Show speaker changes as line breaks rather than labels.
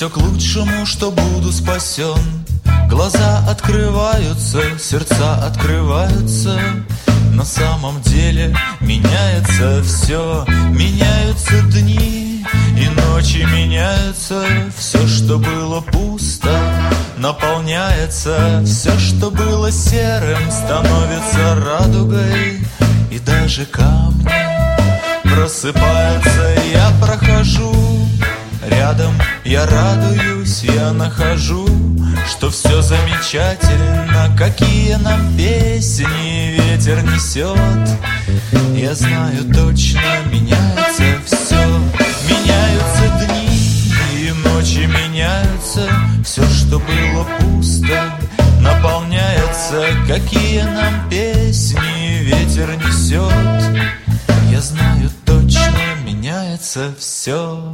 все к лучшему, что буду спасен Глаза открываются, сердца открываются. На самом деле меняется все Меняются дни и ночи меняются. Все, что было пусто, наполняется. Все, что было серым, становится радугой. И даже камни просыпаются. Я прохожу рядом, я радуюсь, я нахожу Что все замечательно, какие нам песни ветер несет Я знаю точно, меняется все Меняются дни и ночи меняются. Все, что было пусто, наполняется. Какие нам песни ветер несет Я знаю точно, меняется все